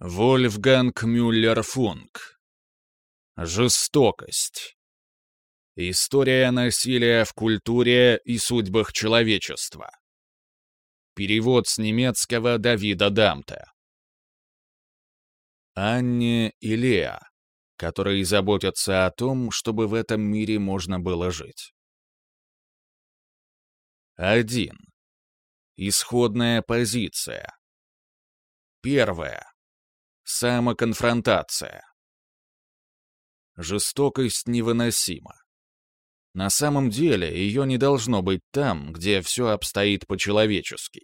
Вольфганг Мюллер-Функ. Жестокость. История насилия в культуре и судьбах человечества. Перевод с немецкого Давида Дамта. Анне и Леа, которые заботятся о том, чтобы в этом мире можно было жить. 1. Исходная позиция. Первая. Самоконфронтация. Жестокость невыносима. На самом деле ее не должно быть там, где все обстоит по-человечески.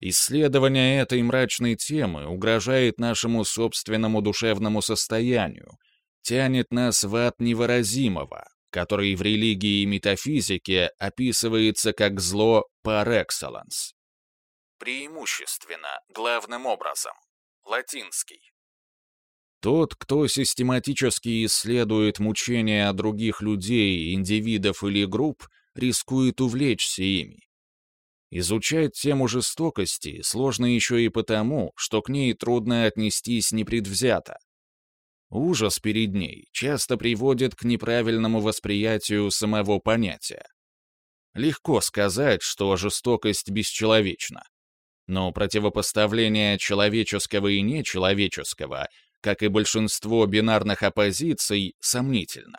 Исследование этой мрачной темы угрожает нашему собственному душевному состоянию, тянет нас в ад невыразимого, который в религии и метафизике описывается как зло par excellence. Преимущественно, главным образом. Латинский. Тот, кто систематически исследует мучения других людей, индивидов или групп, рискует увлечься ими. Изучать тему жестокости сложно еще и потому, что к ней трудно отнестись непредвзято. Ужас перед ней часто приводит к неправильному восприятию самого понятия. Легко сказать, что жестокость бесчеловечна но противопоставление человеческого и нечеловеческого, как и большинство бинарных оппозиций, сомнительно.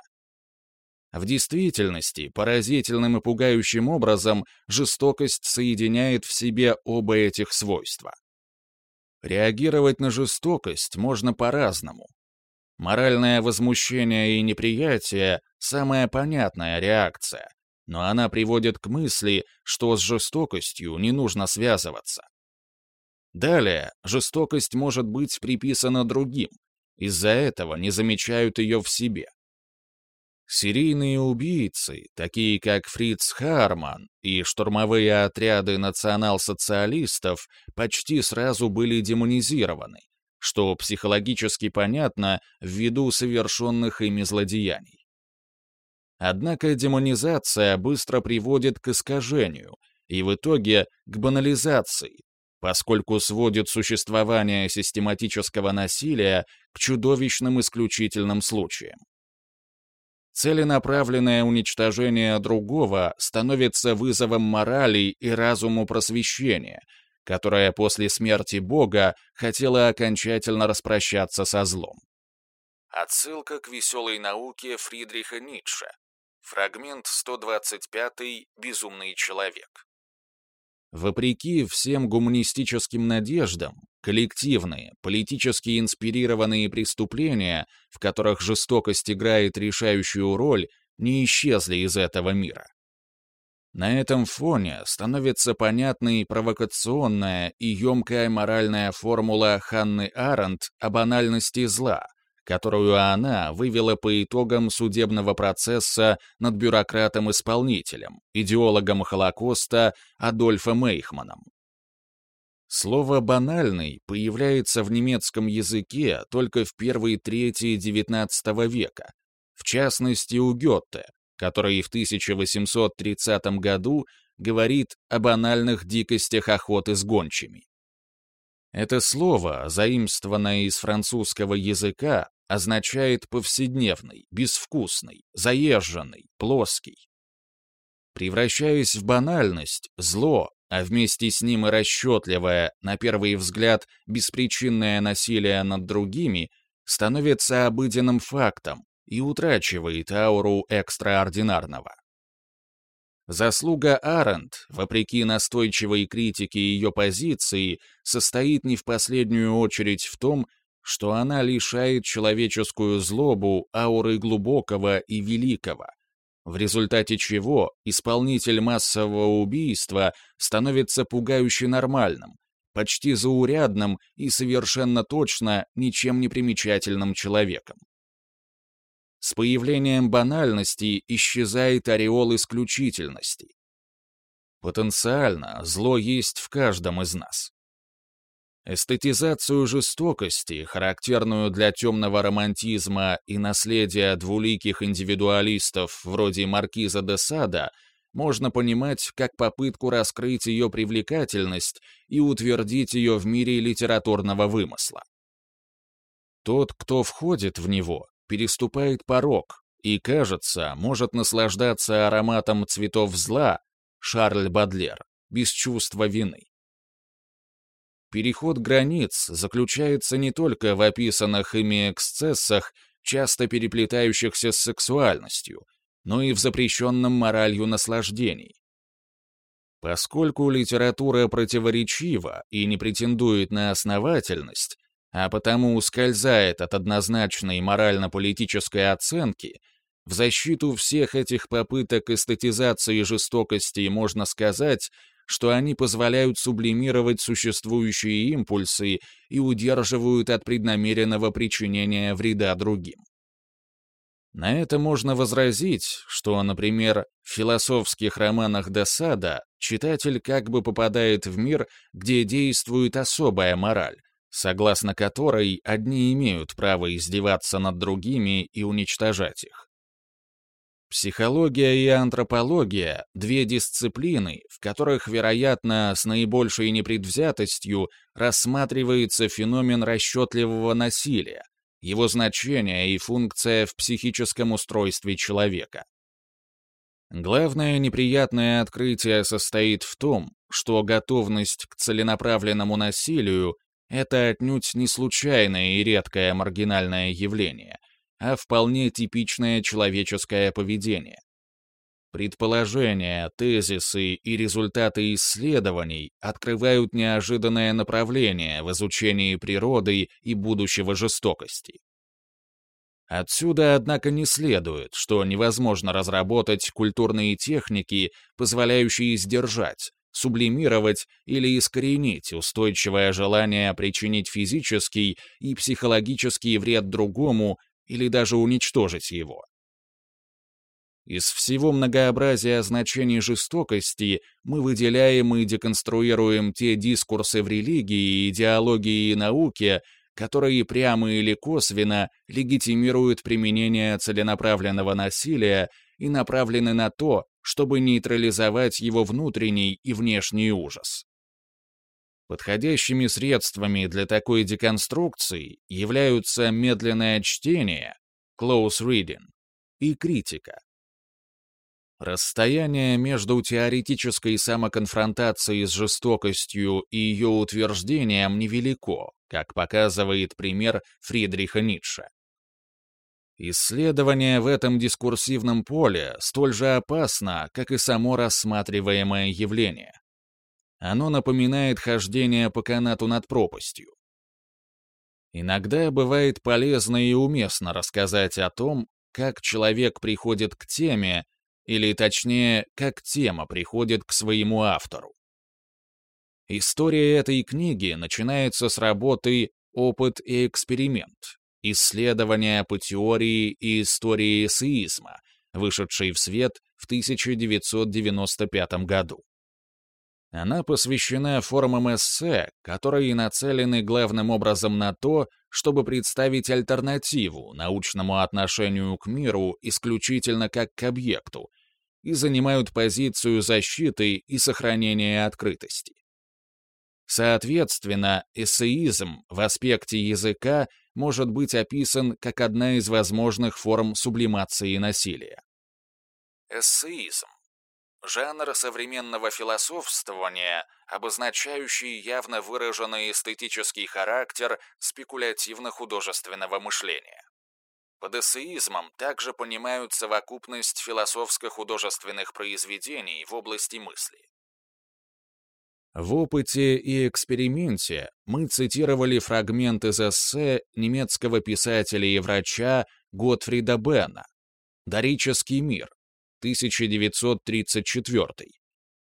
В действительности, поразительным и пугающим образом жестокость соединяет в себе оба этих свойства. Реагировать на жестокость можно по-разному. Моральное возмущение и неприятие — самая понятная реакция, но она приводит к мысли, что с жестокостью не нужно связываться. Далее, жестокость может быть приписана другим, из-за этого не замечают ее в себе. Серийные убийцы, такие как Фриц Харман и штурмовые отряды национал-социалистов, почти сразу были демонизированы, что психологически понятно ввиду совершенных ими злодеяний. Однако демонизация быстро приводит к искажению и в итоге к банализации, поскольку сводит существование систематического насилия к чудовищным исключительным случаям. Целенаправленное уничтожение другого становится вызовом морали и разуму просвещения, которое после смерти Бога хотело окончательно распрощаться со злом. Отсылка к веселой науке Фридриха Ницше. Фрагмент 125 «Безумный человек». Вопреки всем гуманистическим надеждам, коллективные, политически инспирированные преступления, в которых жестокость играет решающую роль, не исчезли из этого мира. На этом фоне становится понятной провокационная и емкая моральная формула Ханны Аренд о банальности зла, которую она вывела по итогам судебного процесса над бюрократом-исполнителем, идеологом Холокоста Адольфом Эйхманом. Слово «банальный» появляется в немецком языке только в первой трети XIX века, в частности у Гёте, который в 1830 году говорит о банальных дикостях охоты с гончими. Это слово, заимствованное из французского языка, означает повседневный, безвкусный, заезженный, плоский. Превращаясь в банальность, зло, а вместе с ним и расчетливое, на первый взгляд, беспричинное насилие над другими, становится обыденным фактом и утрачивает ауру экстраординарного. Заслуга Аренд, вопреки настойчивой критике ее позиции, состоит не в последнюю очередь в том, что она лишает человеческую злобу ауры глубокого и великого, в результате чего исполнитель массового убийства становится пугающе нормальным, почти заурядным и совершенно точно ничем не примечательным человеком. С появлением банальности исчезает ореол исключительности. Потенциально зло есть в каждом из нас. Эстетизацию жестокости, характерную для темного романтизма и наследия двуликих индивидуалистов вроде Маркиза де Сада, можно понимать как попытку раскрыть ее привлекательность и утвердить ее в мире литературного вымысла. Тот, кто входит в него, переступает порог и, кажется, может наслаждаться ароматом цветов зла, Шарль Бадлер, без чувства вины. Переход границ заключается не только в описанных ими эксцессах, часто переплетающихся с сексуальностью, но и в запрещенном моралью наслаждений. Поскольку литература противоречива и не претендует на основательность, а потому ускользает от однозначной морально-политической оценки, в защиту всех этих попыток эстетизации жестокости можно сказать, что они позволяют сублимировать существующие импульсы и удерживают от преднамеренного причинения вреда другим. На это можно возразить, что, например, в философских романах Досада читатель как бы попадает в мир, где действует особая мораль, согласно которой одни имеют право издеваться над другими и уничтожать их. Психология и антропология — две дисциплины, в которых, вероятно, с наибольшей непредвзятостью рассматривается феномен расчетливого насилия, его значение и функция в психическом устройстве человека. Главное неприятное открытие состоит в том, что готовность к целенаправленному насилию — это отнюдь не случайное и редкое маргинальное явление, а вполне типичное человеческое поведение. Предположения, тезисы и результаты исследований открывают неожиданное направление в изучении природы и будущего жестокости. Отсюда, однако, не следует, что невозможно разработать культурные техники, позволяющие сдержать, сублимировать или искоренить устойчивое желание причинить физический и психологический вред другому или даже уничтожить его. Из всего многообразия значений жестокости мы выделяем и деконструируем те дискурсы в религии, идеологии и науке, которые прямо или косвенно легитимируют применение целенаправленного насилия и направлены на то, чтобы нейтрализовать его внутренний и внешний ужас. Подходящими средствами для такой деконструкции являются медленное чтение, close reading, и критика. Расстояние между теоретической самоконфронтацией с жестокостью и ее утверждением невелико, как показывает пример Фридриха Ницше. Исследование в этом дискурсивном поле столь же опасно, как и само рассматриваемое явление. Оно напоминает хождение по канату над пропастью. Иногда бывает полезно и уместно рассказать о том, как человек приходит к теме, или точнее, как тема приходит к своему автору. История этой книги начинается с работы «Опыт и эксперимент. Исследования по теории и истории эссеизма», вышедшей в свет в 1995 году. Она посвящена формам эссе, которые нацелены главным образом на то, чтобы представить альтернативу научному отношению к миру исключительно как к объекту, и занимают позицию защиты и сохранения открытости. Соответственно, эссеизм в аспекте языка может быть описан как одна из возможных форм сублимации насилия. Эссеизм жанр современного философствования, обозначающий явно выраженный эстетический характер спекулятивно-художественного мышления. Под эссеизмом также понимают совокупность философско-художественных произведений в области мысли. В опыте и эксперименте мы цитировали фрагмент из эссе немецкого писателя и врача Готфрида Бена «Дорический мир», 1934,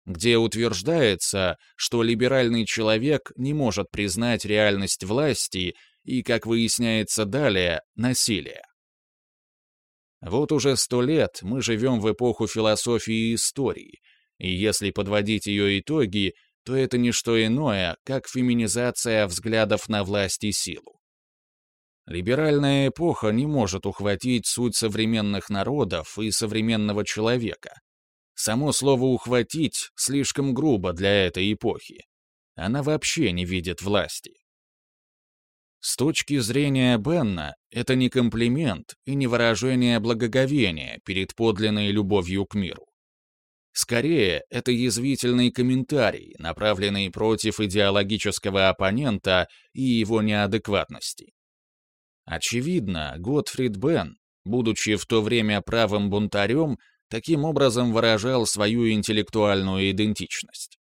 где утверждается, что либеральный человек не может признать реальность власти и, как выясняется далее, насилие. Вот уже сто лет мы живем в эпоху философии и истории, и если подводить ее итоги, то это не что иное, как феминизация взглядов на власть и силу. Либеральная эпоха не может ухватить суть современных народов и современного человека. Само слово «ухватить» слишком грубо для этой эпохи. Она вообще не видит власти. С точки зрения Бенна, это не комплимент и не выражение благоговения перед подлинной любовью к миру. Скорее, это язвительный комментарий, направленный против идеологического оппонента и его неадекватности. Очевидно, Готфрид Бен, будучи в то время правым бунтарем, таким образом выражал свою интеллектуальную идентичность.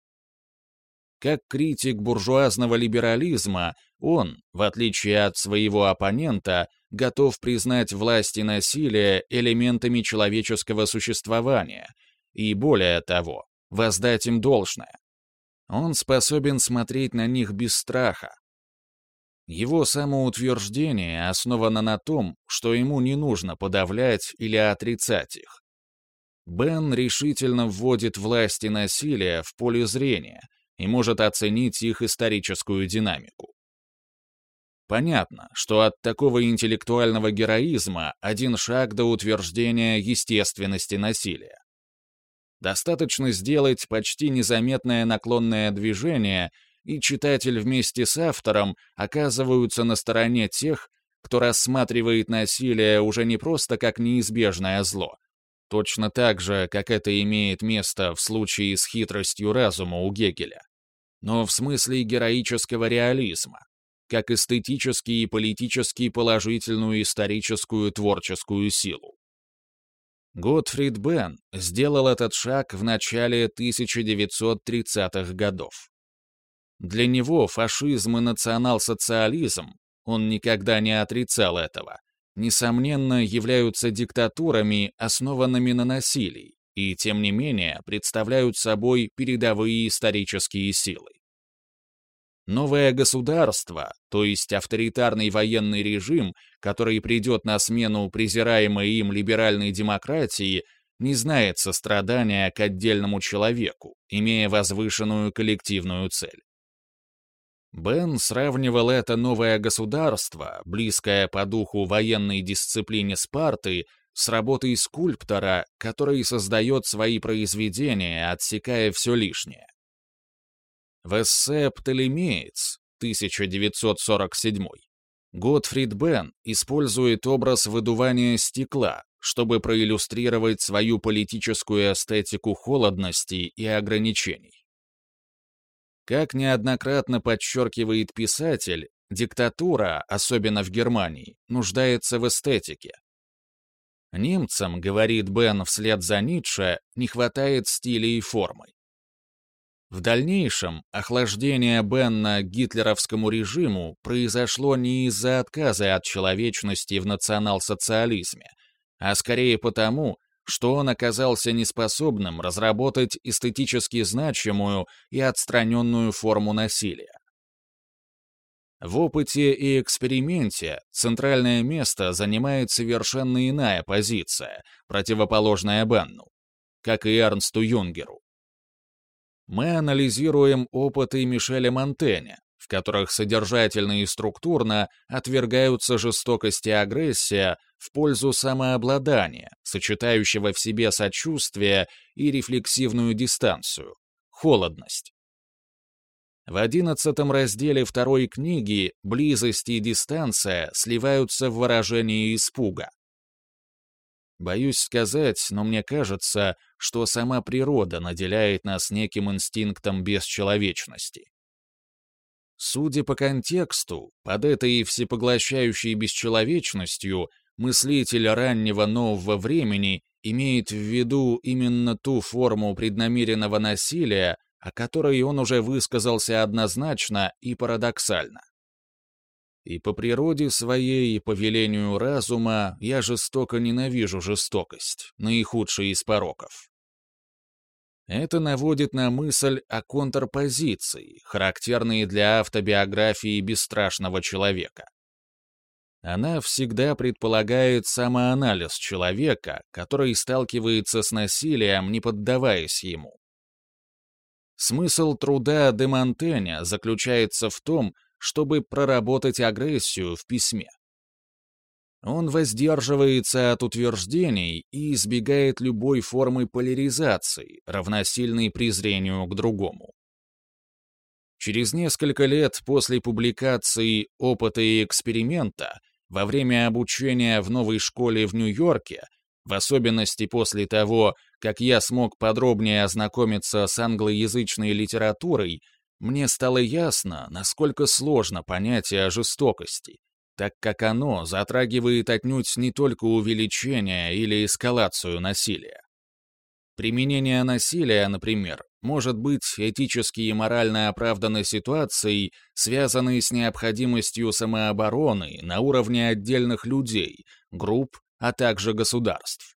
Как критик буржуазного либерализма, он, в отличие от своего оппонента, готов признать власть и насилие элементами человеческого существования и, более того, воздать им должное. Он способен смотреть на них без страха. Его самоутверждение основано на том, что ему не нужно подавлять или отрицать их. Бен решительно вводит власть и насилие в поле зрения и может оценить их историческую динамику. Понятно, что от такого интеллектуального героизма один шаг до утверждения естественности насилия. Достаточно сделать почти незаметное наклонное движение, и читатель вместе с автором оказываются на стороне тех, кто рассматривает насилие уже не просто как неизбежное зло, точно так же, как это имеет место в случае с хитростью разума у Гегеля, но в смысле героического реализма, как эстетически и политически положительную историческую творческую силу. Готфрид Бен сделал этот шаг в начале 1930-х годов. Для него фашизм и национал-социализм, он никогда не отрицал этого, несомненно, являются диктатурами, основанными на насилии, и, тем не менее, представляют собой передовые исторические силы. Новое государство, то есть авторитарный военный режим, который придет на смену презираемой им либеральной демократии, не знает сострадания к отдельному человеку, имея возвышенную коллективную цель. Бен сравнивал это новое государство, близкое по духу военной дисциплине Спарты, с работой скульптора, который создает свои произведения, отсекая все лишнее. В эссе «Птолемеец» 1947 Готфрид Бен использует образ выдувания стекла, чтобы проиллюстрировать свою политическую эстетику холодности и ограничений. Как неоднократно подчеркивает писатель, диктатура, особенно в Германии, нуждается в эстетике. Немцам, говорит Бен вслед за Ницше, не хватает стиля и формы. В дальнейшем охлаждение Бенна гитлеровскому режиму произошло не из-за отказа от человечности в национал-социализме, а скорее потому, что он оказался неспособным разработать эстетически значимую и отстраненную форму насилия. В опыте и эксперименте центральное место занимает совершенно иная позиция, противоположная Бенну, как и Эрнсту Юнгеру мы анализируем опыты Мишеля Монтэня, в которых содержательно и структурно отвергаются жестокость и агрессия в пользу самообладания, сочетающего в себе сочувствие и рефлексивную дистанцию, холодность. В одиннадцатом разделе второй книги близость и дистанция сливаются в выражении испуга. Боюсь сказать, но мне кажется, что сама природа наделяет нас неким инстинктом бесчеловечности. Судя по контексту, под этой всепоглощающей бесчеловечностью мыслитель раннего нового времени имеет в виду именно ту форму преднамеренного насилия, о которой он уже высказался однозначно и парадоксально. И по природе своей, и по велению разума я жестоко ненавижу жестокость, наихудший из пороков. Это наводит на мысль о контрпозиции, характерной для автобиографии бесстрашного человека. Она всегда предполагает самоанализ человека, который сталкивается с насилием, не поддаваясь ему. Смысл труда де Монтеня заключается в том, чтобы проработать агрессию в письме. Он воздерживается от утверждений и избегает любой формы поляризации, равносильной презрению к другому. Через несколько лет после публикации «Опыта и эксперимента» во время обучения в новой школе в Нью-Йорке, в особенности после того, как я смог подробнее ознакомиться с англоязычной литературой, мне стало ясно, насколько сложно понятие жестокости, так как оно затрагивает отнюдь не только увеличение или эскалацию насилия. Применение насилия, например, может быть этически и морально оправданной ситуацией, связанной с необходимостью самообороны на уровне отдельных людей, групп, а также государств.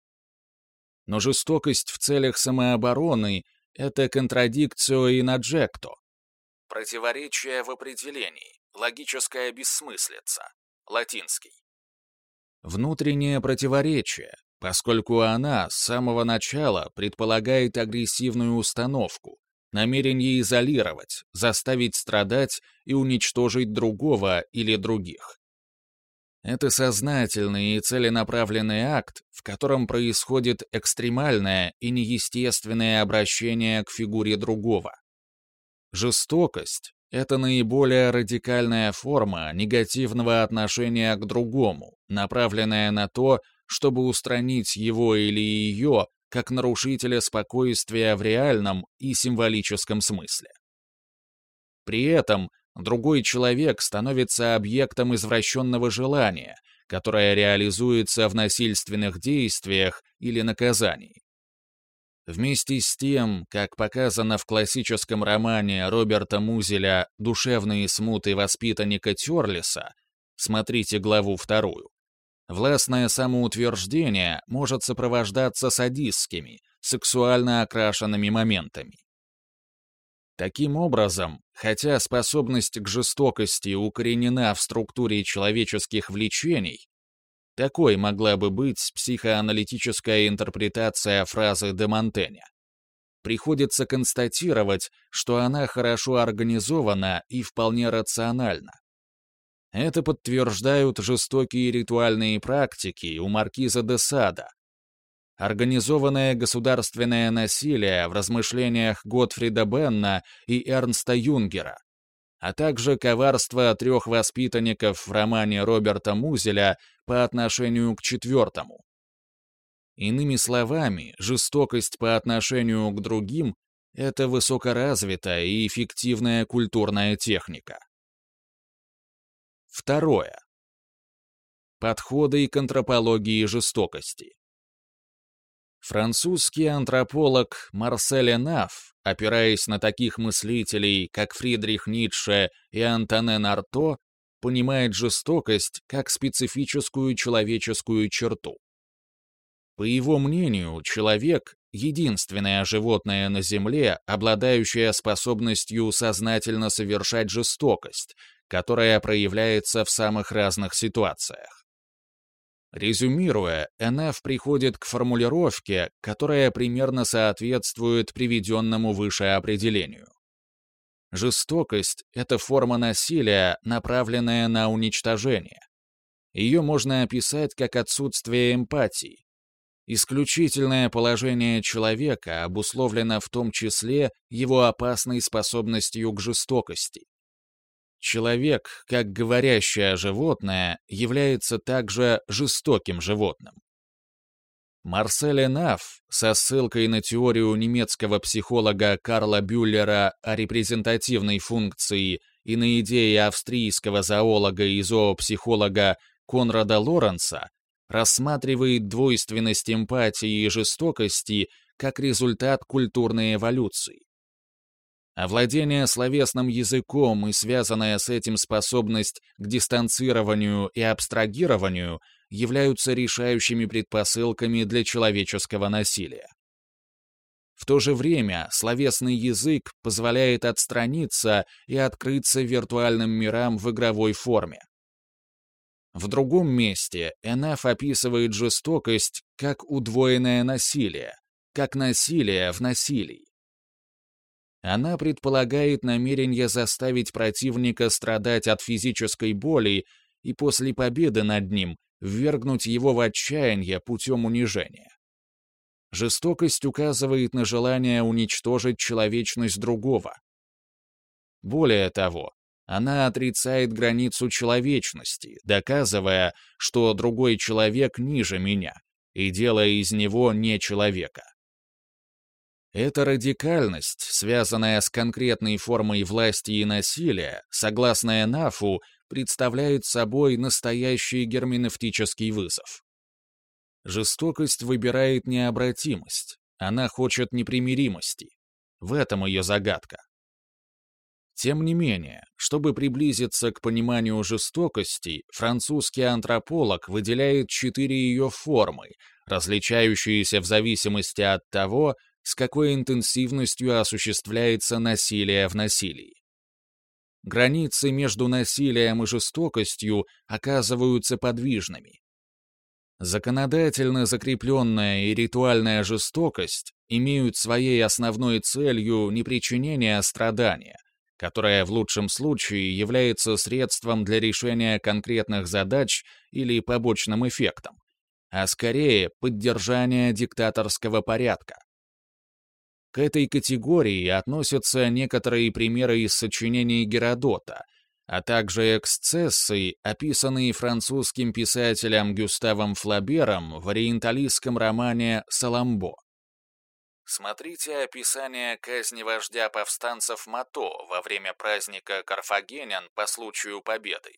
Но жестокость в целях самообороны — это контрадикцио и наджекто. Противоречие в определении, логическая бессмыслица, латинский. Внутреннее противоречие, поскольку она с самого начала предполагает агрессивную установку, намерение изолировать, заставить страдать и уничтожить другого или других. Это сознательный и целенаправленный акт, в котором происходит экстремальное и неестественное обращение к фигуре другого. Жестокость — это наиболее радикальная форма негативного отношения к другому, направленная на то, чтобы устранить его или ее как нарушителя спокойствия в реальном и символическом смысле. При этом другой человек становится объектом извращенного желания, которое реализуется в насильственных действиях или наказании. Вместе с тем, как показано в классическом романе Роберта Музеля «Душевные смуты воспитанника Терлиса», смотрите главу вторую, властное самоутверждение может сопровождаться садистскими, сексуально окрашенными моментами. Таким образом, хотя способность к жестокости укоренена в структуре человеческих влечений, такой могла бы быть психоаналитическая интерпретация фразы де Монтеня. Приходится констатировать, что она хорошо организована и вполне рациональна. Это подтверждают жестокие ритуальные практики у маркиза де Сада, Организованное государственное насилие в размышлениях Готфрида Бенна и Эрнста Юнгера, а также коварство трех воспитанников в романе Роберта Музеля по отношению к четвертому. Иными словами, жестокость по отношению к другим — это высокоразвитая и эффективная культурная техника. Второе. Подходы к антропологии жестокости. Французский антрополог Марсель Энаф, опираясь на таких мыслителей, как Фридрих Ницше и Антонен Арто, понимает жестокость как специфическую человеческую черту. По его мнению, человек — единственное животное на Земле, обладающее способностью сознательно совершать жестокость, которая проявляется в самых разных ситуациях. Резюмируя, НФ приходит к формулировке, которая примерно соответствует приведенному выше определению. Жестокость — это форма насилия, направленная на уничтожение. Ее можно описать как отсутствие эмпатии. Исключительное положение человека обусловлено в том числе его опасной способностью к жестокости. Человек, как говорящее животное, является также жестоким животным. Марсель Энаф, со ссылкой на теорию немецкого психолога Карла Бюллера о репрезентативной функции и на идеи австрийского зоолога и зоопсихолога Конрада Лоренца, рассматривает двойственность эмпатии и жестокости как результат культурной эволюции. Овладение словесным языком и связанная с этим способность к дистанцированию и абстрагированию являются решающими предпосылками для человеческого насилия. В то же время словесный язык позволяет отстраниться и открыться виртуальным мирам в игровой форме. В другом месте Энаф описывает жестокость как удвоенное насилие, как насилие в насилии. Она предполагает намерение заставить противника страдать от физической боли и после победы над ним ввергнуть его в отчаяние путем унижения. Жестокость указывает на желание уничтожить человечность другого. Более того, она отрицает границу человечности, доказывая, что другой человек ниже меня, и делая из него не человека. Эта радикальность, связанная с конкретной формой власти и насилия, согласно Нафу, представляет собой настоящий герменевтический вызов. Жестокость выбирает необратимость, она хочет непримиримости. В этом ее загадка. Тем не менее, чтобы приблизиться к пониманию жестокости, французский антрополог выделяет четыре ее формы, различающиеся в зависимости от того, с какой интенсивностью осуществляется насилие в насилии. Границы между насилием и жестокостью оказываются подвижными. Законодательно закрепленная и ритуальная жестокость имеют своей основной целью не причинение страдания, которое в лучшем случае является средством для решения конкретных задач или побочным эффектом, а скорее поддержание диктаторского порядка. К этой категории относятся некоторые примеры из сочинений Геродота, а также эксцессы, описанные французским писателем Гюставом Флабером в ориенталистском романе «Саламбо». Смотрите описание казни вождя повстанцев Мато во время праздника Карфагенян по случаю победы.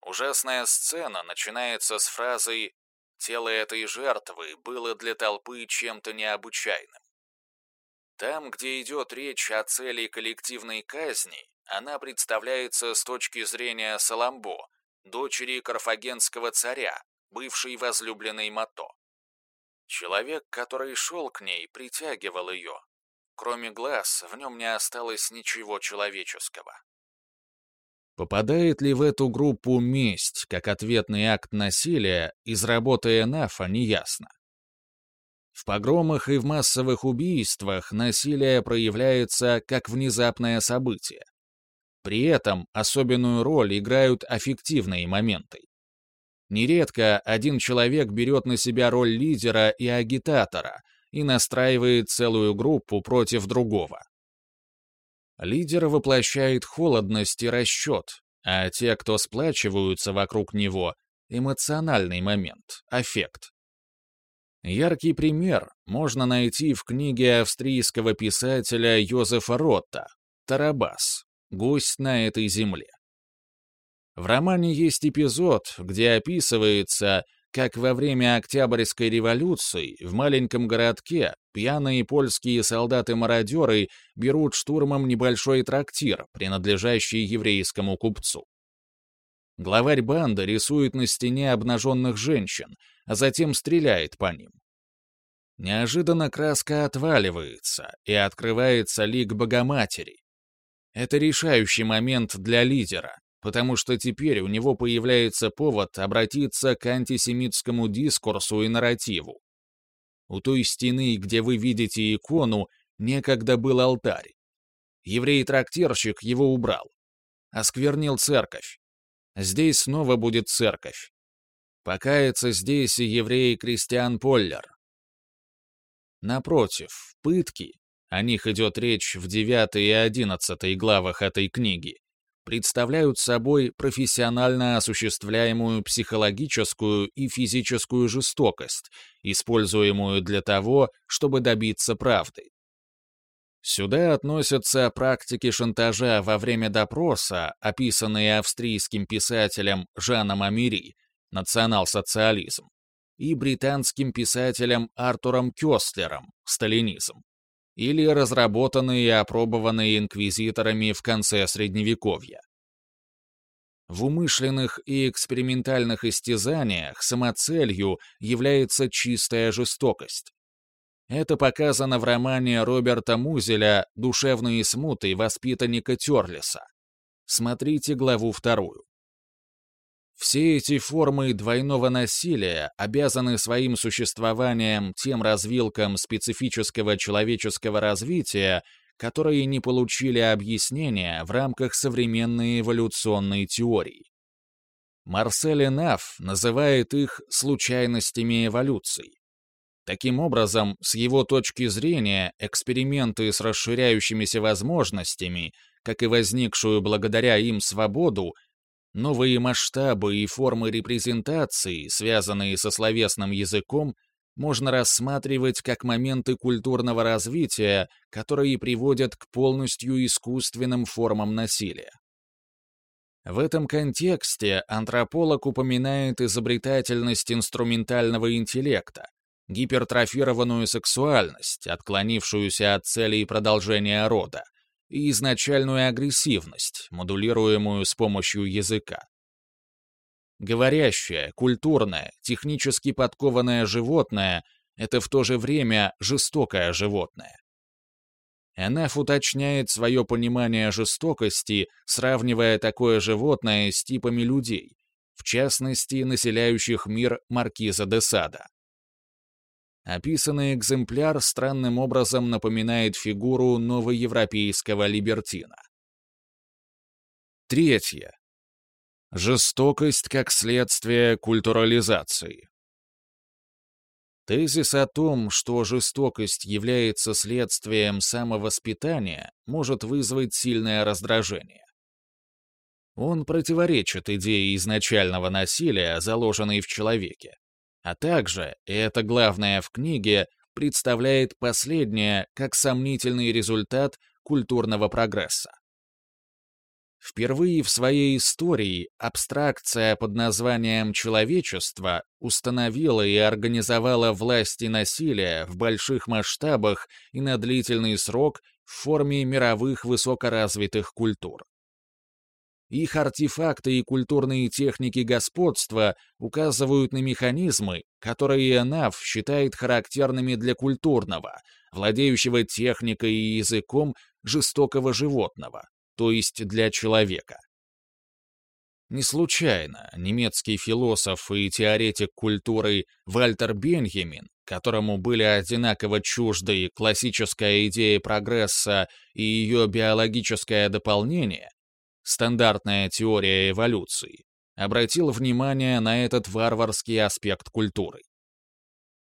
Ужасная сцена начинается с фразой «Тело этой жертвы было для толпы чем-то необычайным». Там, где идет речь о цели коллективной казни, она представляется с точки зрения Саламбо, дочери карфагенского царя, бывшей возлюбленной Мато. Человек, который шел к ней, притягивал ее. Кроме глаз, в нем не осталось ничего человеческого. Попадает ли в эту группу месть, как ответный акт насилия, из работы Энафа, неясно. В погромах и в массовых убийствах насилие проявляется как внезапное событие. При этом особенную роль играют аффективные моменты. Нередко один человек берет на себя роль лидера и агитатора и настраивает целую группу против другого. Лидер воплощает холодность и расчет, а те, кто сплачиваются вокруг него, эмоциональный момент, аффект. Яркий пример можно найти в книге австрийского писателя Йозефа Ротта «Тарабас. Гость на этой земле». В романе есть эпизод, где описывается, как во время Октябрьской революции в маленьком городке пьяные польские солдаты-мародеры берут штурмом небольшой трактир, принадлежащий еврейскому купцу. Главарь банды рисует на стене обнаженных женщин, а затем стреляет по ним. Неожиданно краска отваливается, и открывается лик Богоматери. Это решающий момент для лидера, потому что теперь у него появляется повод обратиться к антисемитскому дискурсу и нарративу. У той стены, где вы видите икону, некогда был алтарь. Еврей-трактирщик его убрал. Осквернил церковь. Здесь снова будет церковь. Покаяться здесь и еврей Кристиан Поллер. Напротив, пытки, о них идет речь в 9 и 11 главах этой книги, представляют собой профессионально осуществляемую психологическую и физическую жестокость, используемую для того, чтобы добиться правды. Сюда относятся практики шантажа во время допроса, описанные австрийским писателем Жаном Амири, национал-социализм, и британским писателем Артуром Кёстлером, сталинизм, или разработанные и опробованные инквизиторами в конце Средневековья. В умышленных и экспериментальных истязаниях самоцелью является чистая жестокость. Это показано в романе Роберта Музеля «Душевные смуты воспитанника Терлиса». Смотрите главу вторую. Все эти формы двойного насилия обязаны своим существованием тем развилкам специфического человеческого развития, которые не получили объяснения в рамках современной эволюционной теории. Марсель Энаф называет их случайностями эволюции. Таким образом, с его точки зрения, эксперименты с расширяющимися возможностями, как и возникшую благодаря им свободу, новые масштабы и формы репрезентации, связанные со словесным языком, можно рассматривать как моменты культурного развития, которые приводят к полностью искусственным формам насилия. В этом контексте антрополог упоминает изобретательность инструментального интеллекта, гипертрофированную сексуальность, отклонившуюся от целей продолжения рода, и изначальную агрессивность, модулируемую с помощью языка. Говорящее, культурное, технически подкованное животное — это в то же время жестокое животное. НФ уточняет свое понимание жестокости, сравнивая такое животное с типами людей, в частности, населяющих мир Маркиза де Сада. Описанный экземпляр странным образом напоминает фигуру новоевропейского либертина. Третье. Жестокость как следствие культурализации. Тезис о том, что жестокость является следствием самовоспитания, может вызвать сильное раздражение. Он противоречит идее изначального насилия, заложенной в человеке, а также, и это главное в книге, представляет последнее как сомнительный результат культурного прогресса. Впервые в своей истории абстракция под названием «человечество» установила и организовала власть и насилие в больших масштабах и на длительный срок в форме мировых высокоразвитых культур. Их артефакты и культурные техники господства указывают на механизмы, которые НАВ считает характерными для культурного, владеющего техникой и языком жестокого животного, то есть для человека. Не случайно немецкий философ и теоретик культуры Вальтер Беньямин, которому были одинаково чужды классическая идея прогресса и ее биологическое дополнение, стандартная теория эволюции, обратил внимание на этот варварский аспект культуры.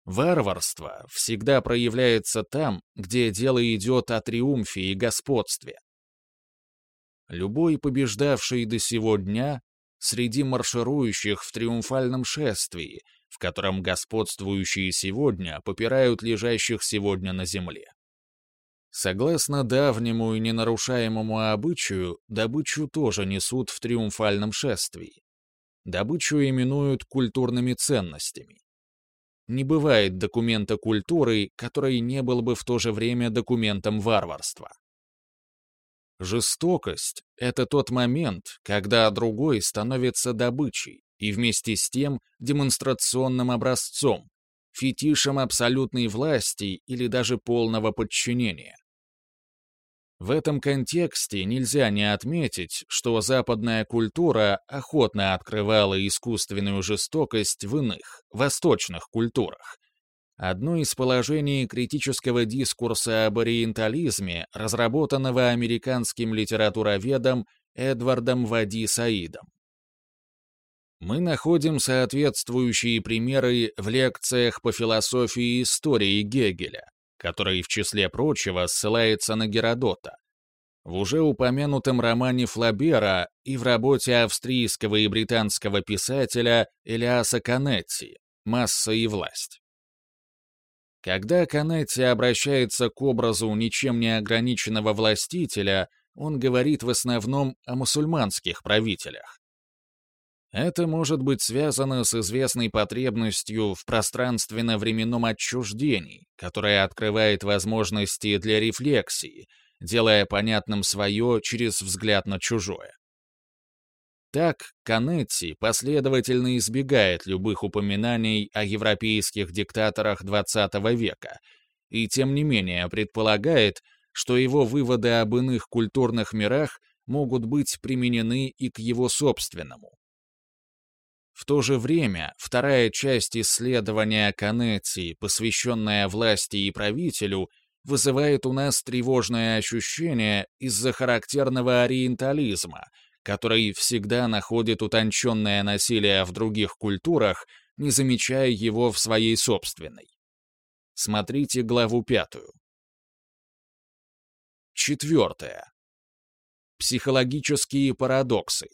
Варварство всегда проявляется там, где дело идет о триумфе и господстве. Любой побеждавший до сего дня среди марширующих в триумфальном шествии, в котором господствующие сегодня попирают лежащих сегодня на земле. Согласно давнему и ненарушаемому обычаю, добычу тоже несут в триумфальном шествии. Добычу именуют культурными ценностями. Не бывает документа культуры, который не был бы в то же время документом варварства. Жестокость — это тот момент, когда другой становится добычей и вместе с тем демонстрационным образцом, фетишем абсолютной власти или даже полного подчинения. В этом контексте нельзя не отметить, что западная культура охотно открывала искусственную жестокость в иных, восточных культурах, Одно из положений критического дискурса об ориентализме, разработанного американским литературоведом Эдвардом Вади Саидом. Мы находим соответствующие примеры в лекциях по философии и истории Гегеля, который, в числе прочего, ссылается на Геродота, в уже упомянутом романе Флабера и в работе австрийского и британского писателя Элиаса Канетти «Масса и власть». Когда Канетти обращается к образу ничем не ограниченного властителя, он говорит в основном о мусульманских правителях. Это может быть связано с известной потребностью в пространственно-временном отчуждении, которая открывает возможности для рефлексии, делая понятным свое через взгляд на чужое. Так, Канетти последовательно избегает любых упоминаний о европейских диктаторах XX века и тем не менее предполагает, что его выводы об иных культурных мирах могут быть применены и к его собственному. В то же время вторая часть исследования Канетти, посвященная власти и правителю, вызывает у нас тревожное ощущение из-за характерного ориентализма — который всегда находит утонченное насилие в других культурах, не замечая его в своей собственной. Смотрите главу пятую. Четвертое. Психологические парадоксы.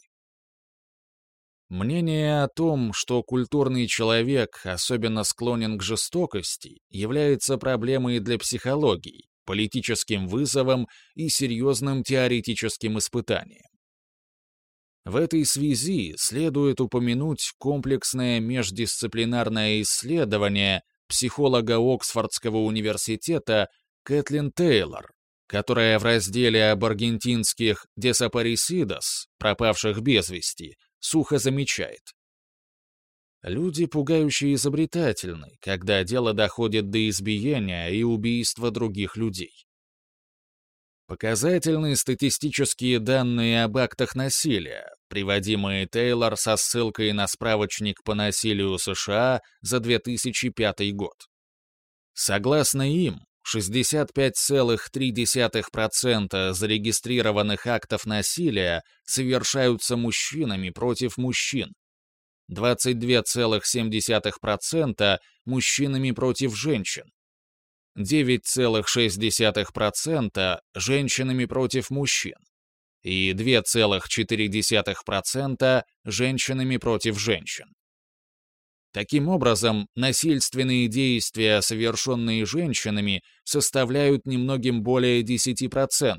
Мнение о том, что культурный человек особенно склонен к жестокости, является проблемой для психологии, политическим вызовом и серьезным теоретическим испытанием. В этой связи следует упомянуть комплексное междисциплинарное исследование психолога Оксфордского университета Кэтлин Тейлор, которая в разделе об аргентинских «десапарисидос», пропавших без вести, сухо замечает. Люди пугающе изобретательны, когда дело доходит до избиения и убийства других людей. Показательные статистические данные об актах насилия, приводимые Тейлор со ссылкой на справочник по насилию США за 2005 год. Согласно им, 65,3% зарегистрированных актов насилия совершаются мужчинами против мужчин, 22,7% мужчинами против женщин, 9,6% женщинами против мужчин. И 2,4% женщинами против женщин. Таким образом, насильственные действия, совершенные женщинами, составляют немногим более 10%,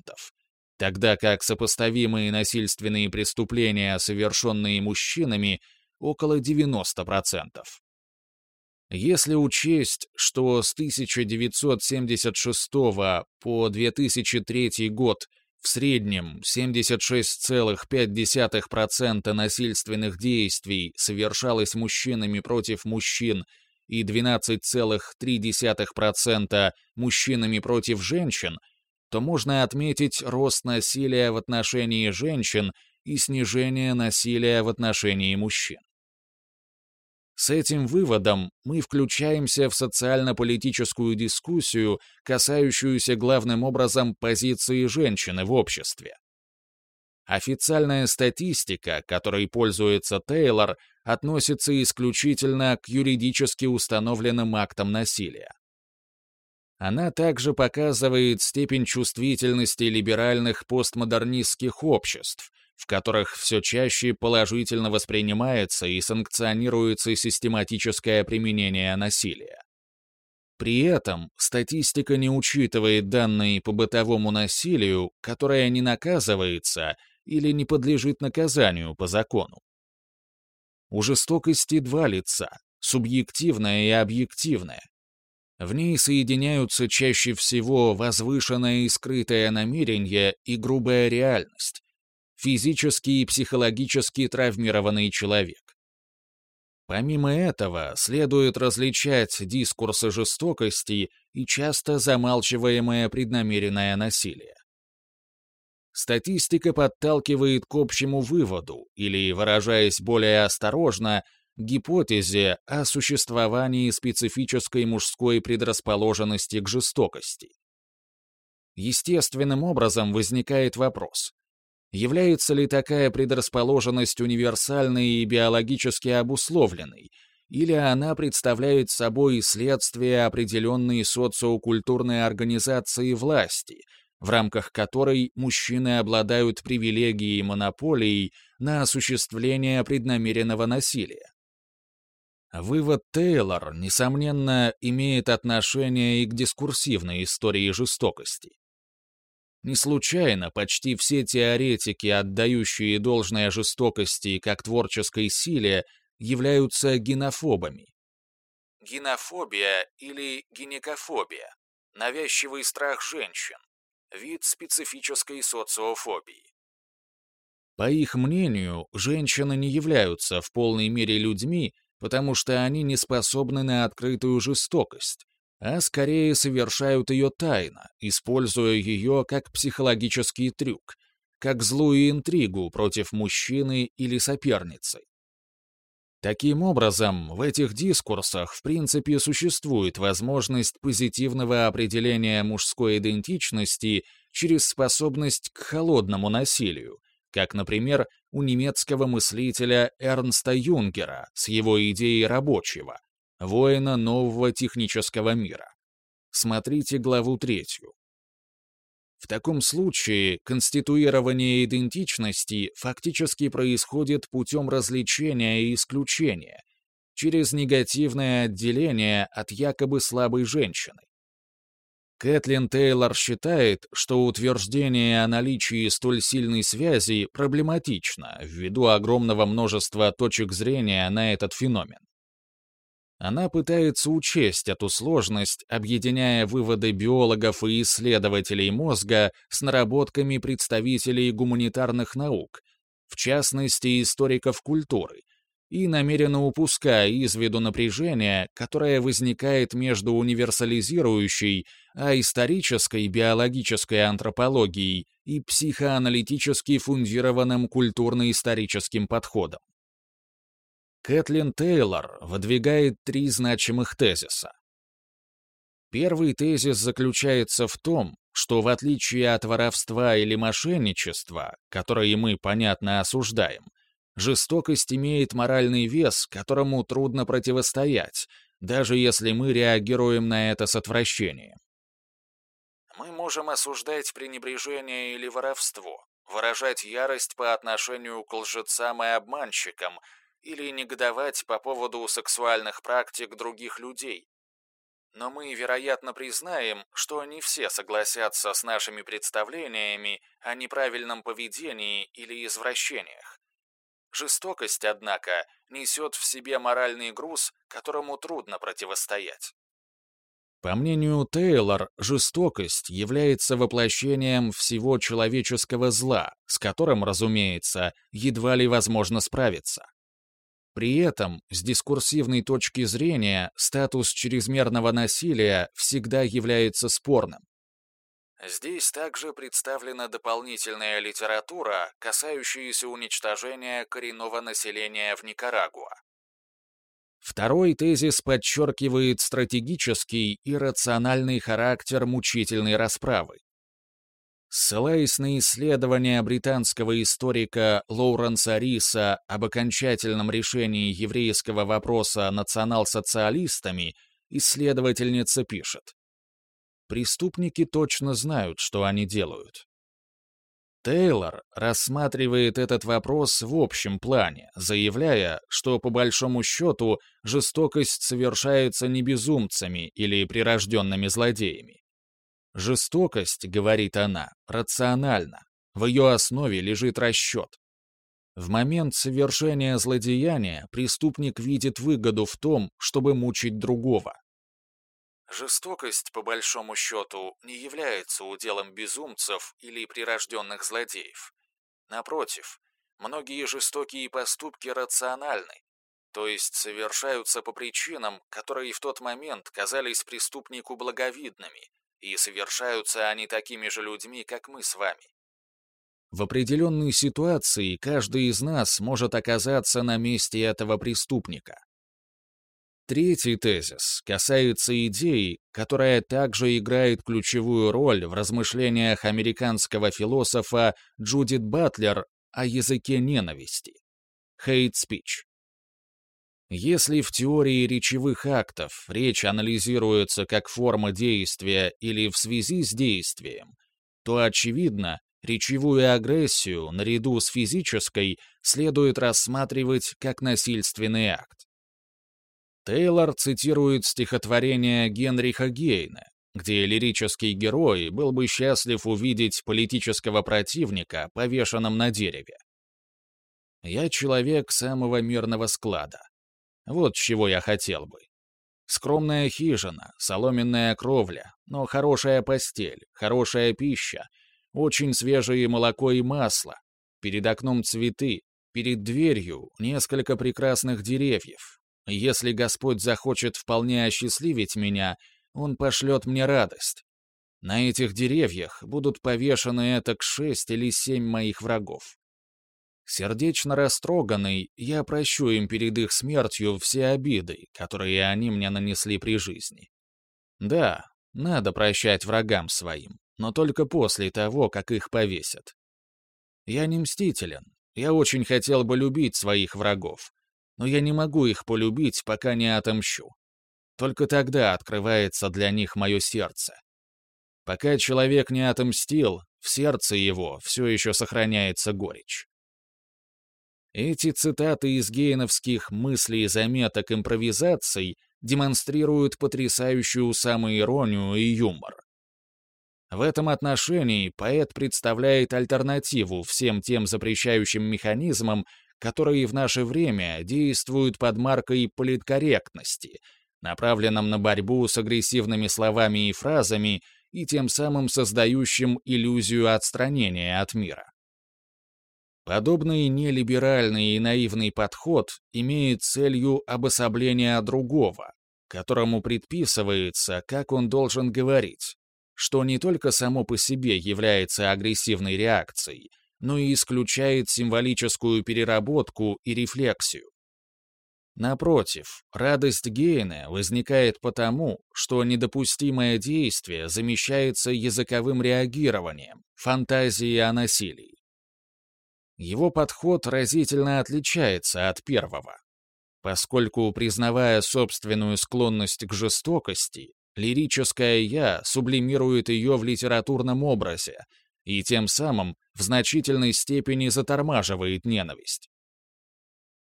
тогда как сопоставимые насильственные преступления, совершенные мужчинами, около 90%. Если учесть, что с 1976 по 2003 год в среднем 76,5% насильственных действий совершалось мужчинами против мужчин и 12,3% мужчинами против женщин, то можно отметить рост насилия в отношении женщин и снижение насилия в отношении мужчин. С этим выводом мы включаемся в социально-политическую дискуссию, касающуюся главным образом позиции женщины в обществе. Официальная статистика, которой пользуется Тейлор, относится исключительно к юридически установленным актам насилия. Она также показывает степень чувствительности либеральных постмодернистских обществ, в которых все чаще положительно воспринимается и санкционируется систематическое применение насилия. При этом статистика не учитывает данные по бытовому насилию, которое не наказывается или не подлежит наказанию по закону. У жестокости два лица — субъективное и объективное. В ней соединяются чаще всего возвышенное и скрытое намерение и грубая реальность, физически и психологически травмированный человек. Помимо этого, следует различать дискурсы жестокости и часто замалчиваемое преднамеренное насилие. Статистика подталкивает к общему выводу, или, выражаясь более осторожно, гипотезе о существовании специфической мужской предрасположенности к жестокости. Естественным образом возникает вопрос, Является ли такая предрасположенность универсальной и биологически обусловленной, или она представляет собой следствие определенной социокультурной организации власти, в рамках которой мужчины обладают привилегией и монополией на осуществление преднамеренного насилия? Вывод Тейлор, несомненно, имеет отношение и к дискурсивной истории жестокости. Не случайно почти все теоретики, отдающие должное жестокости как творческой силе, являются генофобами. Генофобия или гинекофобия – навязчивый страх женщин, вид специфической социофобии. По их мнению, женщины не являются в полной мере людьми, потому что они не способны на открытую жестокость, а скорее совершают ее тайно, используя ее как психологический трюк, как злую интригу против мужчины или соперницы. Таким образом, в этих дискурсах в принципе существует возможность позитивного определения мужской идентичности через способность к холодному насилию, как, например, у немецкого мыслителя Эрнста Юнгера с его идеей рабочего, воина нового технического мира. Смотрите главу третью. В таком случае конституирование идентичности фактически происходит путем развлечения и исключения, через негативное отделение от якобы слабой женщины. Кэтлин Тейлор считает, что утверждение о наличии столь сильной связи проблематично ввиду огромного множества точек зрения на этот феномен. Она пытается учесть эту сложность, объединяя выводы биологов и исследователей мозга с наработками представителей гуманитарных наук, в частности историков культуры, и намеренно упуская из виду напряжение, которое возникает между универсализирующей, а исторической биологической антропологией и психоаналитически фундированным культурно-историческим подходом. Кэтлин Тейлор выдвигает три значимых тезиса. Первый тезис заключается в том, что в отличие от воровства или мошенничества, которые мы, понятно, осуждаем, Жестокость имеет моральный вес, которому трудно противостоять, даже если мы реагируем на это с отвращением. Мы можем осуждать пренебрежение или воровство, выражать ярость по отношению к лжецам и обманщикам или негодовать по поводу сексуальных практик других людей. Но мы, вероятно, признаем, что не все согласятся с нашими представлениями о неправильном поведении или извращениях. Жестокость, однако, несет в себе моральный груз, которому трудно противостоять. По мнению Тейлор, жестокость является воплощением всего человеческого зла, с которым, разумеется, едва ли возможно справиться. При этом, с дискурсивной точки зрения, статус чрезмерного насилия всегда является спорным. Здесь также представлена дополнительная литература, касающаяся уничтожения коренного населения в Никарагуа. Второй тезис подчеркивает стратегический и рациональный характер мучительной расправы. Ссылаясь на исследования британского историка Лоуренса Риса об окончательном решении еврейского вопроса национал-социалистами, исследовательница пишет. Преступники точно знают, что они делают. Тейлор рассматривает этот вопрос в общем плане, заявляя, что по большому счету жестокость совершается не безумцами или прирожденными злодеями. Жестокость, говорит она, рациональна, в ее основе лежит расчет. В момент совершения злодеяния преступник видит выгоду в том, чтобы мучить другого. Жестокость, по большому счету, не является уделом безумцев или прирожденных злодеев. Напротив, многие жестокие поступки рациональны, то есть совершаются по причинам, которые в тот момент казались преступнику благовидными, и совершаются они такими же людьми, как мы с вами. В определенной ситуации каждый из нас может оказаться на месте этого преступника. Третий тезис касается идеи, которая также играет ключевую роль в размышлениях американского философа Джудит Батлер о языке ненависти — hate speech. Если в теории речевых актов речь анализируется как форма действия или в связи с действием, то, очевидно, речевую агрессию наряду с физической следует рассматривать как насильственный акт. Тейлор цитирует стихотворение Генриха Гейна, где лирический герой был бы счастлив увидеть политического противника, повешенным на дереве. «Я человек самого мирного склада. Вот чего я хотел бы. Скромная хижина, соломенная кровля, но хорошая постель, хорошая пища, очень свежее молоко и масло, перед окном цветы, перед дверью несколько прекрасных деревьев, если Господь захочет вполне осчастливить меня, Он пошлет мне радость. На этих деревьях будут повешены этак шесть или семь моих врагов. Сердечно растроганный, я прощу им перед их смертью все обиды, которые они мне нанесли при жизни. Да, надо прощать врагам своим, но только после того, как их повесят. Я не мстителен, я очень хотел бы любить своих врагов, но я не могу их полюбить, пока не отомщу. Только тогда открывается для них мое сердце. Пока человек не отомстил, в сердце его все еще сохраняется горечь. Эти цитаты из гейновских мыслей и заметок импровизаций демонстрируют потрясающую самоиронию и юмор. В этом отношении поэт представляет альтернативу всем тем запрещающим механизмам, которые в наше время действуют под маркой политкорректности, направленном на борьбу с агрессивными словами и фразами и тем самым создающим иллюзию отстранения от мира. Подобный нелиберальный и наивный подход имеет целью обособления другого, которому предписывается, как он должен говорить, что не только само по себе является агрессивной реакцией, но и исключает символическую переработку и рефлексию. Напротив, радость Гейна возникает потому, что недопустимое действие замещается языковым реагированием, фантазией о насилии. Его подход разительно отличается от первого, поскольку, признавая собственную склонность к жестокости, лирическое «я» сублимирует ее в литературном образе и тем самым в значительной степени затормаживает ненависть.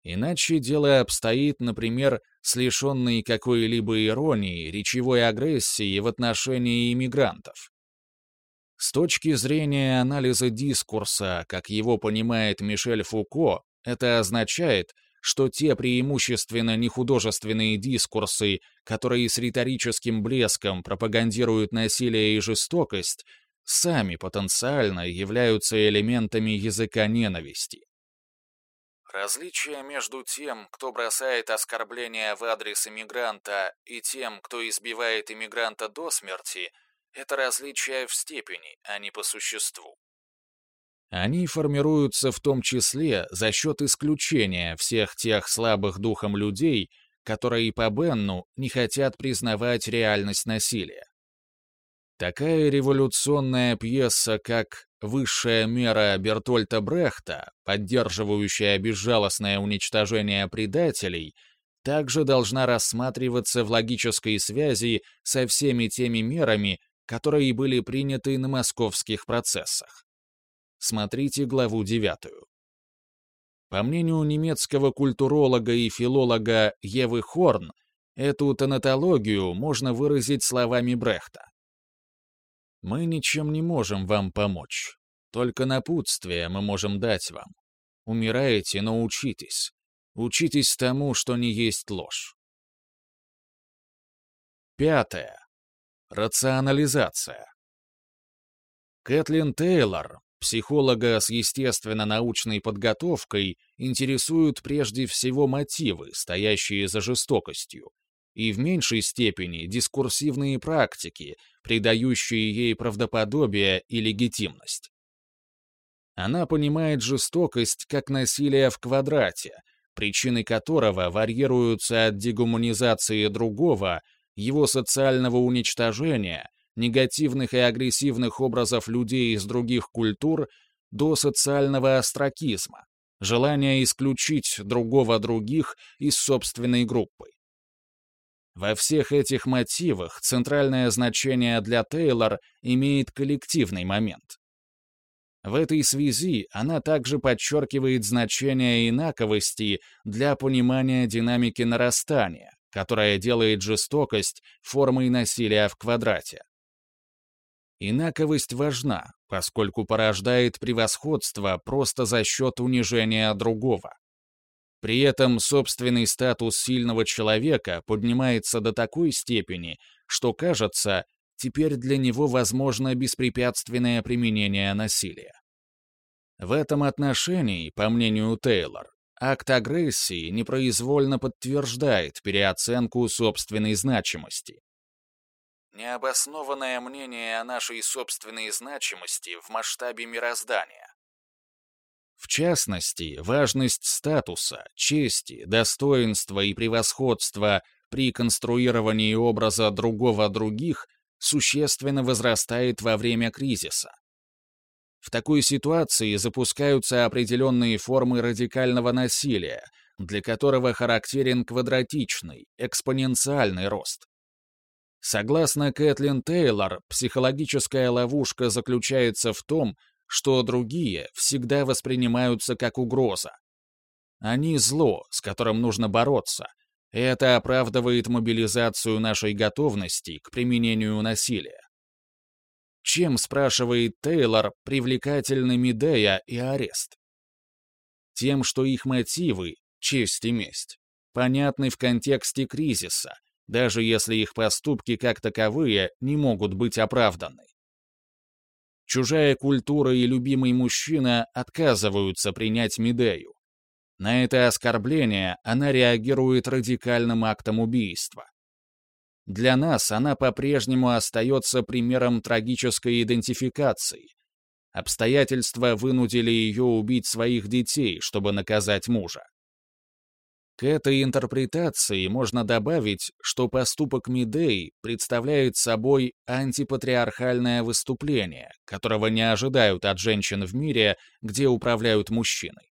Иначе дело обстоит, например, с лишенной какой-либо иронии, речевой агрессии в отношении иммигрантов. С точки зрения анализа дискурса, как его понимает Мишель Фуко, это означает, что те преимущественно нехудожественные дискурсы, которые с риторическим блеском пропагандируют насилие и жестокость, сами потенциально являются элементами языка ненависти. Различие между тем, кто бросает оскорбления в адрес иммигранта, и тем, кто избивает иммигранта до смерти, это различие в степени, а не по существу. Они формируются в том числе за счет исключения всех тех слабых духом людей, которые по Бенну не хотят признавать реальность насилия. Такая революционная пьеса, как «Высшая мера Бертольта Брехта», поддерживающая безжалостное уничтожение предателей, также должна рассматриваться в логической связи со всеми теми мерами, которые были приняты на московских процессах. Смотрите главу 9. По мнению немецкого культуролога и филолога Евы Хорн, эту тонатологию можно выразить словами Брехта. Мы ничем не можем вам помочь. Только напутствие мы можем дать вам. Умираете, но учитесь. Учитесь тому, что не есть ложь. Пятое. Рационализация. Кэтлин Тейлор, психолога с естественно-научной подготовкой, интересуют прежде всего мотивы, стоящие за жестокостью, и в меньшей степени дискурсивные практики, придающие ей правдоподобие и легитимность. Она понимает жестокость как насилие в квадрате, причины которого варьируются от дегуманизации другого, его социального уничтожения, негативных и агрессивных образов людей из других культур до социального астракизма, желания исключить другого других из собственной группы. Во всех этих мотивах центральное значение для Тейлор имеет коллективный момент. В этой связи она также подчеркивает значение инаковости для понимания динамики нарастания, которая делает жестокость формой насилия в квадрате. Инаковость важна, поскольку порождает превосходство просто за счет унижения другого. При этом собственный статус сильного человека поднимается до такой степени, что кажется, теперь для него возможно беспрепятственное применение насилия. В этом отношении, по мнению Тейлор, акт агрессии непроизвольно подтверждает переоценку собственной значимости. Необоснованное мнение о нашей собственной значимости в масштабе мироздания. В частности, важность статуса, чести, достоинства и превосходства при конструировании образа другого других существенно возрастает во время кризиса. В такой ситуации запускаются определенные формы радикального насилия, для которого характерен квадратичный, экспоненциальный рост. Согласно Кэтлин Тейлор, психологическая ловушка заключается в том, что другие всегда воспринимаются как угроза. Они зло, с которым нужно бороться, и это оправдывает мобилизацию нашей готовности к применению насилия. Чем, спрашивает Тейлор, привлекательны Медея и арест? Тем, что их мотивы, честь и месть, понятны в контексте кризиса, даже если их поступки как таковые не могут быть оправданы. Чужая культура и любимый мужчина отказываются принять Медею. На это оскорбление она реагирует радикальным актом убийства. Для нас она по-прежнему остается примером трагической идентификации. Обстоятельства вынудили ее убить своих детей, чтобы наказать мужа. К этой интерпретации можно добавить, что поступок Мидей представляет собой антипатриархальное выступление, которого не ожидают от женщин в мире, где управляют мужчины.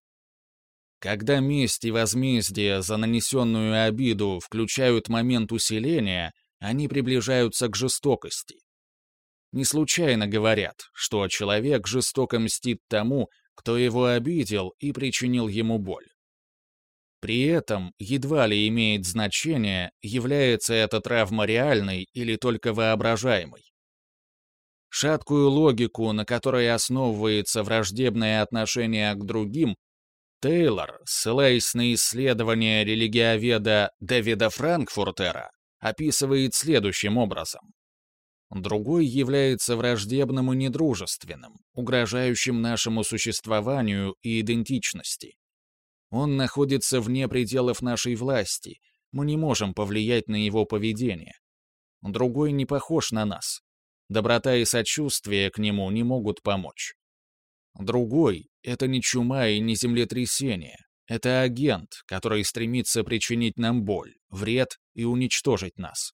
Когда месть и возмездие за нанесенную обиду включают момент усиления, они приближаются к жестокости. Не случайно говорят, что человек жестоко мстит тому, кто его обидел и причинил ему боль. При этом едва ли имеет значение, является эта травма реальной или только воображаемой. Шаткую логику, на которой основывается враждебное отношение к другим, Тейлор, ссылаясь на исследования религиоведа Дэвида Франкфуртера, описывает следующим образом. Другой является враждебным и недружественным, угрожающим нашему существованию и идентичности. Он находится вне пределов нашей власти, мы не можем повлиять на его поведение. Другой не похож на нас. Доброта и сочувствие к нему не могут помочь. Другой — это не чума и не землетрясение. Это агент, который стремится причинить нам боль, вред и уничтожить нас.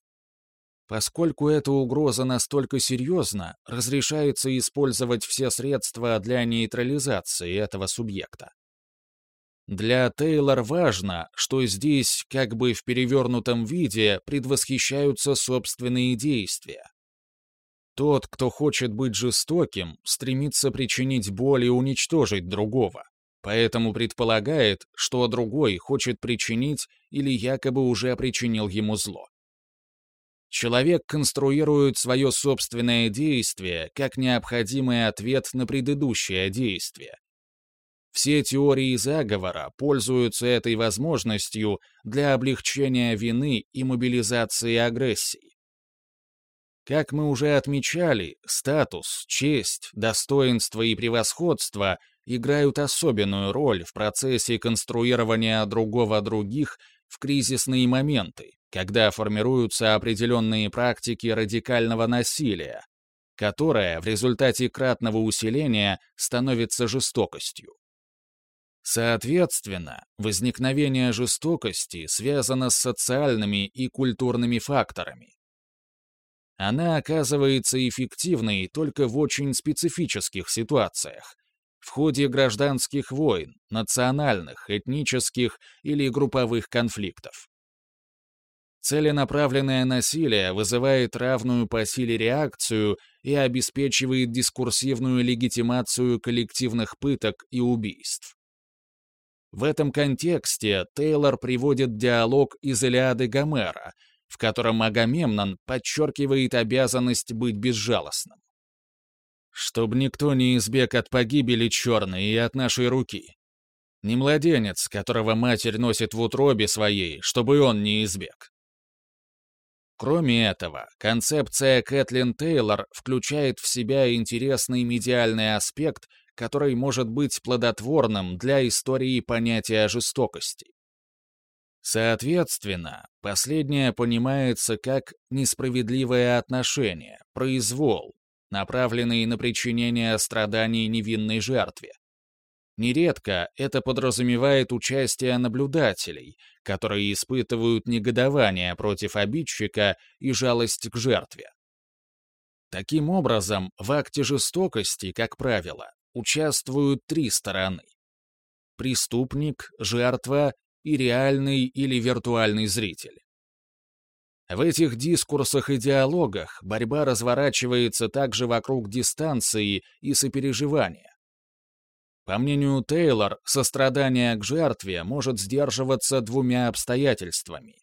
Поскольку эта угроза настолько серьезна, разрешается использовать все средства для нейтрализации этого субъекта. Для Тейлор важно, что здесь, как бы в перевернутом виде, предвосхищаются собственные действия. Тот, кто хочет быть жестоким, стремится причинить боль и уничтожить другого, поэтому предполагает, что другой хочет причинить или якобы уже причинил ему зло. Человек конструирует свое собственное действие как необходимый ответ на предыдущее действие, все теории заговора пользуются этой возможностью для облегчения вины и мобилизации агрессии. Как мы уже отмечали, статус, честь, достоинство и превосходство играют особенную роль в процессе конструирования другого других в кризисные моменты, когда формируются определенные практики радикального насилия, которое в результате кратного усиления становится жестокостью. Соответственно, возникновение жестокости связано с социальными и культурными факторами. Она оказывается эффективной только в очень специфических ситуациях, в ходе гражданских войн, национальных, этнических или групповых конфликтов. Целенаправленное насилие вызывает равную по силе реакцию и обеспечивает дискурсивную легитимацию коллективных пыток и убийств. В этом контексте Тейлор приводит диалог из Илиады Гомера, в котором Агамемнон подчеркивает обязанность быть безжалостным. «Чтоб никто не избег от погибели черной и от нашей руки. Не младенец, которого матерь носит в утробе своей, чтобы он не избег». Кроме этого, концепция Кэтлин Тейлор включает в себя интересный медиальный аспект который может быть плодотворным для истории понятия жестокости. Соответственно, последнее понимается как несправедливое отношение, произвол, направленный на причинение страданий невинной жертве. Нередко это подразумевает участие наблюдателей, которые испытывают негодование против обидчика и жалость к жертве. Таким образом, в акте жестокости, как правило, участвуют три стороны. Преступник, жертва и реальный или виртуальный зритель. В этих дискурсах и диалогах борьба разворачивается также вокруг дистанции и сопереживания. По мнению Тейлор, сострадание к жертве может сдерживаться двумя обстоятельствами.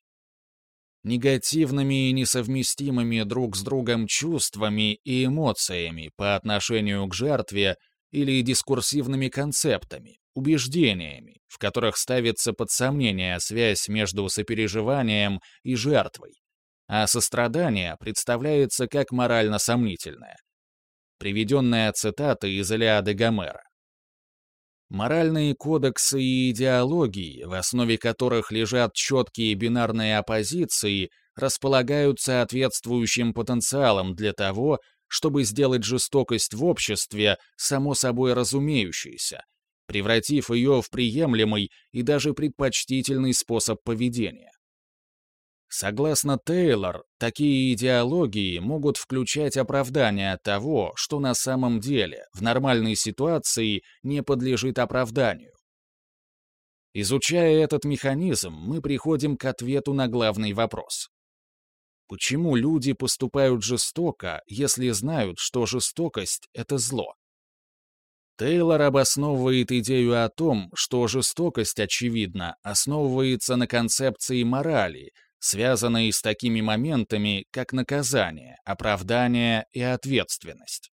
Негативными и несовместимыми друг с другом чувствами и эмоциями по отношению к жертве или дискурсивными концептами, убеждениями, в которых ставится под сомнение связь между сопереживанием и жертвой, а сострадание представляется как морально сомнительное. Приведенная цитата из Илиады Гомера. Моральные кодексы и идеологии, в основе которых лежат четкие бинарные оппозиции, располагают соответствующим потенциалом для того, чтобы сделать жестокость в обществе само собой разумеющейся, превратив ее в приемлемый и даже предпочтительный способ поведения. Согласно Тейлор, такие идеологии могут включать оправдание того, что на самом деле в нормальной ситуации не подлежит оправданию. Изучая этот механизм, мы приходим к ответу на главный вопрос. Почему люди поступают жестоко, если знают, что жестокость — это зло? Тейлор обосновывает идею о том, что жестокость, очевидно, основывается на концепции морали, связанные с такими моментами, как наказание, оправдание и ответственность.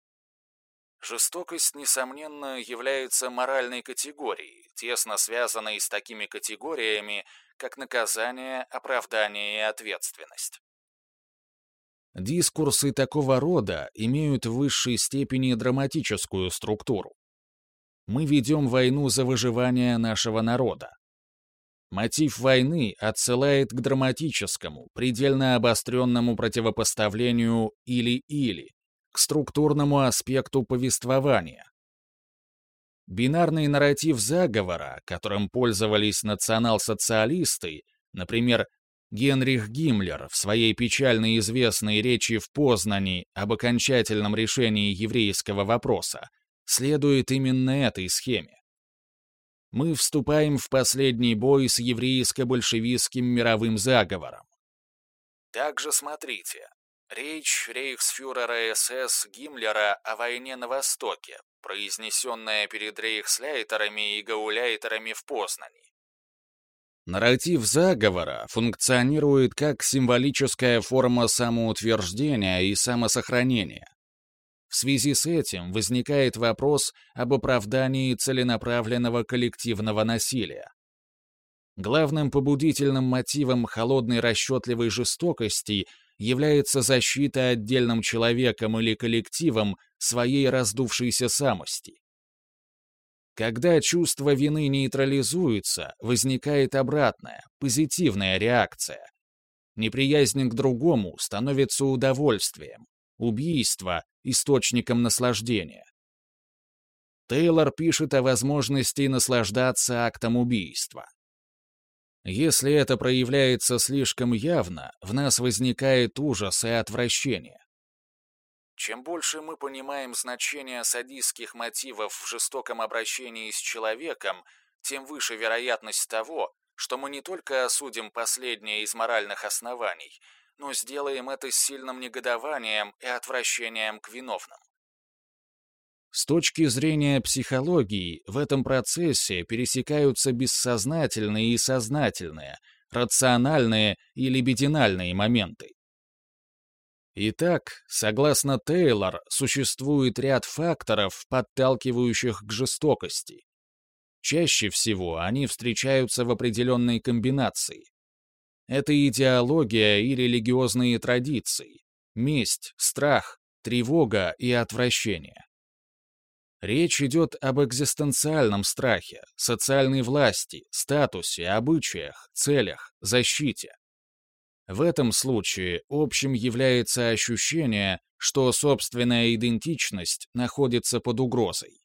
Жестокость, несомненно, является моральной категорией, тесно связанной с такими категориями, как наказание, оправдание и ответственность. Дискурсы такого рода имеют в высшей степени драматическую структуру. Мы ведем войну за выживание нашего народа, Мотив войны отсылает к драматическому, предельно обостренному противопоставлению «или-или», к структурному аспекту повествования. Бинарный нарратив заговора, которым пользовались национал-социалисты, например, Генрих Гиммлер в своей печально известной речи в Познани об окончательном решении еврейского вопроса, следует именно этой схеме мы вступаем в последний бой с еврейско-большевистским мировым заговором. Также смотрите. Речь рейхсфюрера СС Гиммлера о войне на Востоке, произнесенная перед рейхсляйтерами и гауляйтерами в Познани. Нарратив заговора функционирует как символическая форма самоутверждения и самосохранения, в связи с этим возникает вопрос об оправдании целенаправленного коллективного насилия. Главным побудительным мотивом холодной расчетливой жестокости является защита отдельным человеком или коллективом своей раздувшейся самости. Когда чувство вины нейтрализуется, возникает обратная, позитивная реакция. Неприязнь к другому становится удовольствием, убийство источником наслаждения. Тейлор пишет о возможности наслаждаться актом убийства. Если это проявляется слишком явно, в нас возникает ужас и отвращение. Чем больше мы понимаем значение садистских мотивов в жестоком обращении с человеком, тем выше вероятность того, что мы не только осудим последнее из моральных оснований, но сделаем это с сильным негодованием и отвращением к виновным. С точки зрения психологии, в этом процессе пересекаются бессознательные и сознательные, рациональные и либидинальные моменты. Итак, согласно Тейлор, существует ряд факторов, подталкивающих к жестокости. Чаще всего они встречаются в определенной комбинации. Это идеология и религиозные традиции, месть, страх, тревога и отвращение. Речь идет об экзистенциальном страхе, социальной власти, статусе, обычаях, целях, защите. В этом случае общим является ощущение, что собственная идентичность находится под угрозой.